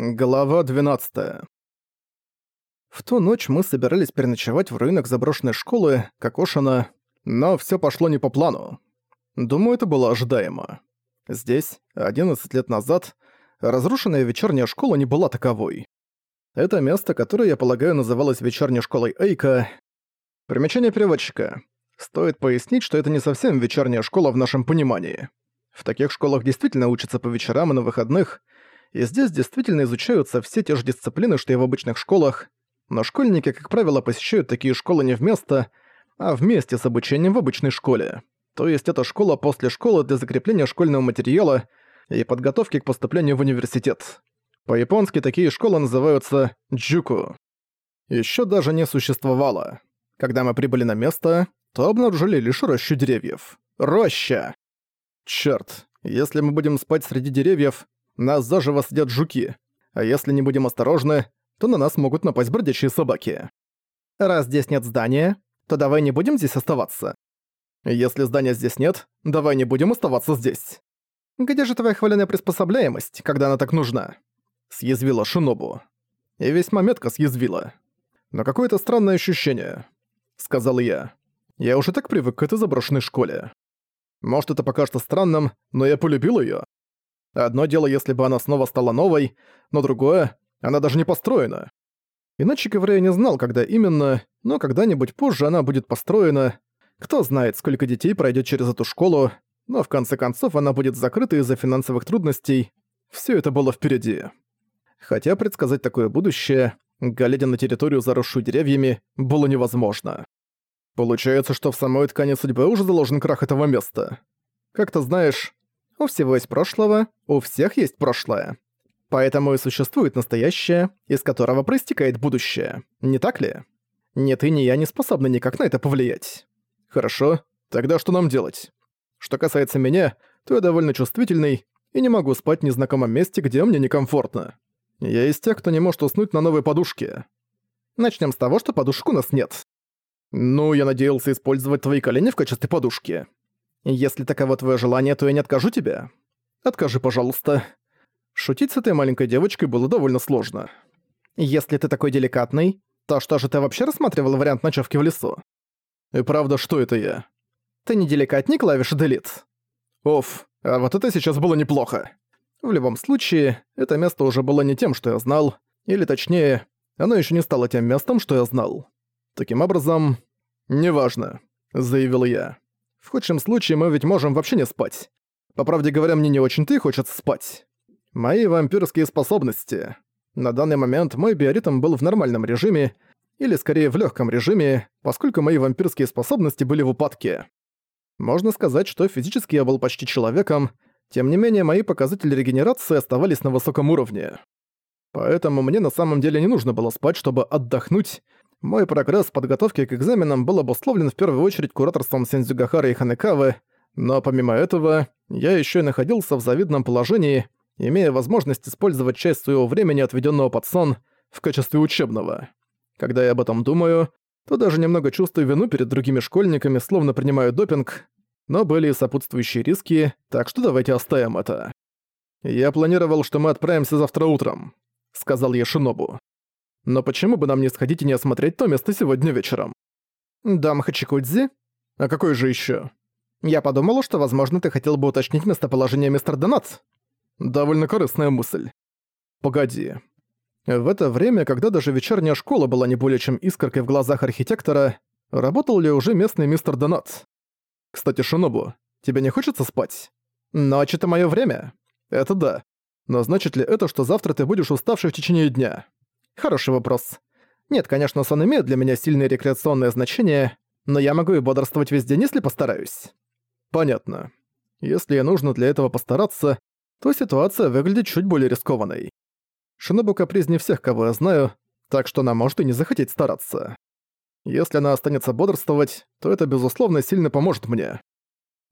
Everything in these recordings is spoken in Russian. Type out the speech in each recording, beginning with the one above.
Глава 12. В ту ночь мы собирались переночевать в руинах заброшенной школы, Кокошина, но всё пошло не по плану. Думаю, это было ожидаемо. Здесь, 11 лет назад, разрушенная вечерняя школа не была таковой. Это место, которое, я полагаю, называлось вечерней школой Эйка. Примечание переводчика. Стоит пояснить, что это не совсем вечерняя школа в нашем понимании. В таких школах действительно учатся по вечерам и на выходных – и здесь действительно изучаются все те же дисциплины, что и в обычных школах, но школьники, как правило, посещают такие школы не вместо, а вместе с обучением в обычной школе. То есть это школа после школы для закрепления школьного материала и подготовки к поступлению в университет. По-японски такие школы называются джуку. Ещё даже не существовало. Когда мы прибыли на место, то обнаружили лишь рощу деревьев. Роща! Чёрт, если мы будем спать среди деревьев, нас заживо съедят жуки, а если не будем осторожны, то на нас могут напасть бродячие собаки. Раз здесь нет здания, то давай не будем здесь оставаться. Если здания здесь нет, давай не будем оставаться здесь. Где же твоя хваленая приспособляемость, когда она так нужна? Съязвила Шинобу. И весьма метко съязвила. Но какое-то странное ощущение, сказал я. Я уже так привык к этой заброшенной школе. Может, это покажется странным, но я полюбил её. Одно дело, если бы она снова стала новой, но другое — она даже не построена. Иначе говоря, я не знал, когда именно, но когда-нибудь позже она будет построена. Кто знает, сколько детей пройдет через эту школу, но в конце концов она будет закрыта из-за финансовых трудностей. Все это было впереди. Хотя предсказать такое будущее, глядя на территорию, заросшую деревьями, было невозможно. Получается, что в самой ткани судьбы уже заложен крах этого места. Как то знаешь, у всего есть прошлого, у всех есть прошлое. Поэтому и существует настоящее, из которого проистекает будущее. Не так ли? Ни ты, ни я не способны никак на это повлиять. Хорошо, тогда что нам делать? Что касается меня, то я довольно чувствительный и не могу спать в незнакомом месте, где мне некомфортно. Я из тех, кто не может уснуть на новой подушке. Начнем с того, что подушек у нас нет. Ну, я надеялся использовать твои колени в качестве подушки. Если таково твое желание, то я не откажу тебе. Откажи, пожалуйста. Шутить с этой маленькой девочкой было довольно сложно. Если ты такой деликатный, то что же ты вообще рассматривал вариант ночевки в лесу? И правда, что это я? Ты не деликатник клавиши Delete? Оф, а вот это сейчас было неплохо. В любом случае, это место уже было не тем, что я знал, или точнее, оно еще не стало тем местом, что я знал. Таким образом, неважно, заявил я. В худшем случае мы ведь можем вообще не спать. По правде говоря, мне не очень-то и хочется спать. Мои вампирские способности. На данный момент мой биоритм был в нормальном режиме, или скорее в легком режиме, поскольку мои вампирские способности были в упадке. Можно сказать, что физически я был почти человеком, тем не менее мои показатели регенерации оставались на высоком уровне. Поэтому мне на самом деле не нужно было спать, чтобы отдохнуть, мой прогресс в подготовке к экзаменам был обусловлен в первую очередь кураторством Сензюгахары и Ханекавы, но помимо этого, я еще и находился в завидном положении, имея возможность использовать часть своего времени, отведенного под сон, в качестве учебного. Когда я об этом думаю, то даже немного чувствую вину перед другими школьниками, словно принимаю допинг, но были и сопутствующие риски, так что давайте оставим это. «Я планировал, что мы отправимся завтра утром», — сказал я Шинобу. Но почему бы нам не сходить и не осмотреть то место сегодня вечером? Дам Хачикудзи? А какой же еще? Я подумала, что, возможно, ты хотел бы уточнить местоположение мистер Донат. Довольно корыстная мысль. Погоди. В это время, когда даже вечерняя школа была не более чем искоркой в глазах архитектора, работал ли уже местный мистер Донат? Кстати, Шинобу, тебе не хочется спать? Ночь — это моё время. Это да. Но значит ли это, что завтра ты будешь уставший в течение дня? Хороший вопрос. Нет, конечно, сон имеет для меня сильное рекреационное значение, но я могу и бодрствовать весь день, если постараюсь. Понятно. Если я нужно для этого постараться, то ситуация выглядит чуть более рискованной. Шинобу капризнее всех, кого я знаю, так что она может и не захотеть стараться. Если она останется бодрствовать, то это, безусловно, сильно поможет мне.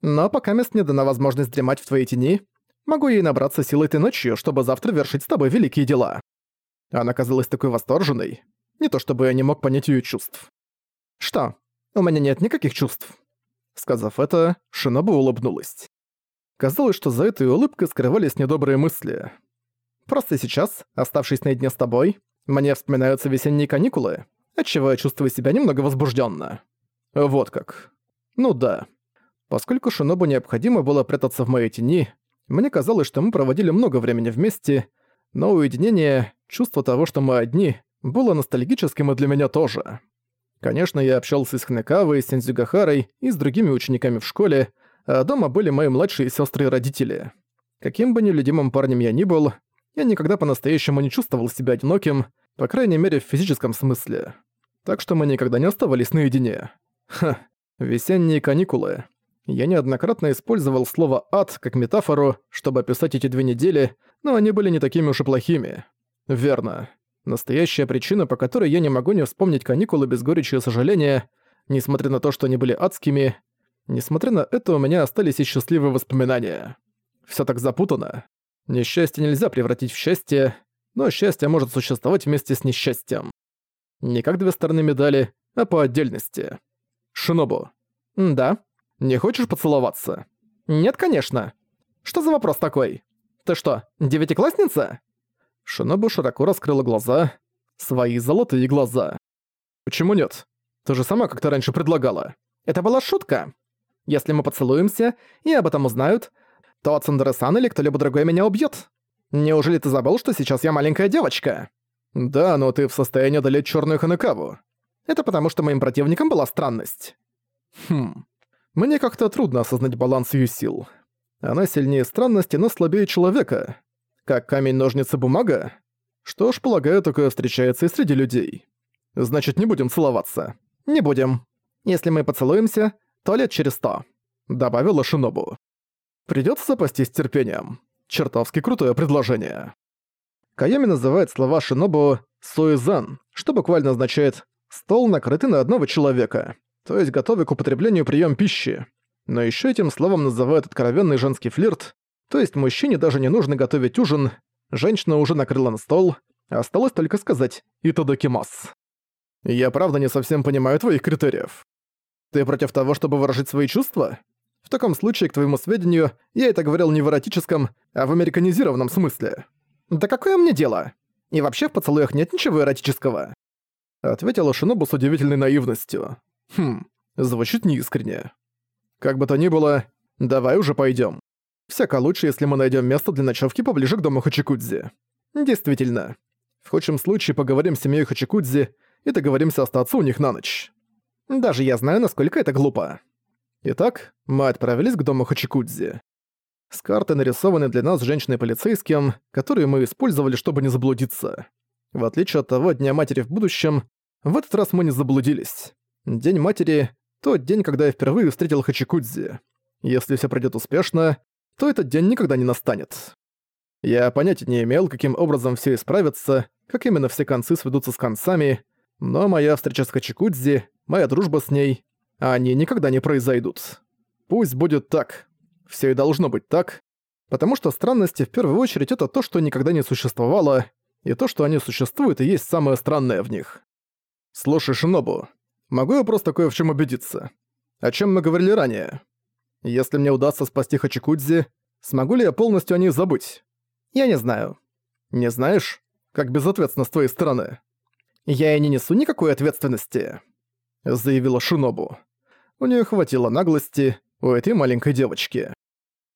Но пока мест не дана возможность дремать в твоей тени, могу ей набраться силы этой ночью, чтобы завтра вершить с тобой великие дела. Она казалась такой восторженной. Не то чтобы я не мог понять её чувств. «Что, у меня нет никаких чувств?» Сказав это, Шинобу улыбнулась. Казалось, что за этой улыбкой скрывались недобрые мысли. Просто сейчас, оставшись наедине с тобой, мне вспоминаются весенние каникулы, отчего я чувствую себя немного возбужденно. Вот как. Ну да. Поскольку Шинобу необходимо было прятаться в моей тени, мне казалось, что мы проводили много времени вместе, но уединение, чувство того, что мы одни, было ностальгическим и для меня тоже. Конечно, я общался с Хнекавой, с Сензюгахарой и с другими учениками в школе, а дома были мои младшие сестры и родители. Каким бы нелюдимым парнем я ни был, я никогда по-настоящему не чувствовал себя одиноким, по крайней мере в физическом смысле. Так что мы никогда не оставались наедине. Ха, весенние каникулы. Я неоднократно использовал слово «ад» как метафору, чтобы описать эти две недели, но они были не такими уж и плохими. Верно. Настоящая причина, по которой я не могу не вспомнить каникулы без горечи и сожаления, несмотря на то, что они были адскими, несмотря на это у меня остались и счастливые воспоминания. Всё так запутано. Несчастье нельзя превратить в счастье, но счастье может существовать вместе с несчастьем. Не как две стороны медали, а по отдельности. Шинобу. Да. Не хочешь поцеловаться? Нет, конечно. Что за вопрос такой? Ты что, девятиклассница? Шинобу широко раскрыла глаза. Свои золотые глаза. Почему нет? Ты же сама как-то раньше предлагала. Это была шутка. Если мы поцелуемся, и об этом узнают, то Цендере-сан или кто-либо другой меня убьет. Неужели ты забыл, что сейчас я маленькая девочка? Да, но ты в состоянии одолеть черную Ханекаву. Это потому, что моим противником была странность. Хм. Мне как-то трудно осознать баланс ее сил. Она сильнее странности, но слабее человека. Как камень-ножницы-бумага? Что ж, полагаю, такое встречается и среди людей. Значит, не будем целоваться. Не будем. Если мы поцелуемся, то лет через сто. Добавила Шинобу. Придётся запастись терпением. Чертовски крутое предложение. Кайоми называет слова Шинобу «суизан», что буквально означает «стол, накрытый на одного человека», то есть готовый к употреблению прием пищи. Но еще этим словом называют откровенный женский флирт, то есть мужчине даже не нужно готовить ужин, женщина уже накрыла на стол, осталось только сказать «итодокимас». Я правда не совсем понимаю твоих критериев. Ты против того, чтобы выражать свои чувства? В таком случае, к твоему сведению, я это говорил не в эротическом, а в американизированном смысле. Да какое мне дело? И вообще в поцелуях нет ничего эротического. Ответила Шинобу с удивительной наивностью. Хм, звучит неискренне. Как бы то ни было, давай уже пойдем. Всяко лучше, если мы найдем место для ночевки поближе к дому Хачикудзи. Действительно. В худшем случае поговорим с семьей Хачикудзи и договоримся остаться у них на ночь. Даже я знаю, насколько это глупо. Итак, мы отправились к дому Хачикудзи. С карты нарисованы для нас женщиной-полицейским, которые мы использовали, чтобы не заблудиться. В отличие от того Дня Матери в будущем, в этот раз мы не заблудились. День Матери — тот день, когда я впервые встретил Хачикудзи. Если все пройдет успешно, то этот день никогда не настанет. Я понятия не имел, каким образом все исправится, как именно все концы сведутся с концами, но моя встреча с Хачикудзи, моя дружба с ней, они никогда не произойдут. Пусть будет так. Все и должно быть так, потому что странности в первую очередь это то, что никогда не существовало, и то, что они существуют, и есть самое странное в них. Слушай, Шинобу, могу я просто кое в чем убедиться? О чем мы говорили ранее? Если мне удастся спасти Хачикудзи, смогу ли я полностью о ней забыть? Я не знаю. Не знаешь? Как безответственно с твоей стороны. Я и не несу никакой ответственности, заявила Шинобу. У нее хватило наглости у этой маленькой девочки.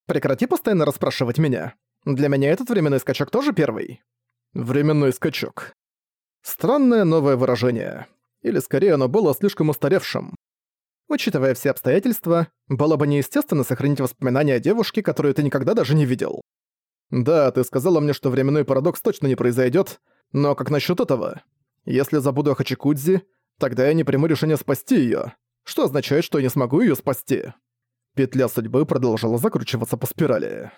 Прекрати постоянно расспрашивать меня. Для меня этот временной скачок тоже первый. Временной скачок. Странное новое выражение. Или скорее оно было слишком устаревшим. Учитывая все обстоятельства, было бы неестественно сохранить воспоминания о девушке, которую ты никогда даже не видел. Да, ты сказала мне, что временной парадокс точно не произойдет, но как насчет этого? Если забуду о Хачикудзи, тогда я не приму решение спасти ее, что означает, что я не смогу ее спасти. Петля судьбы продолжала закручиваться по спирали.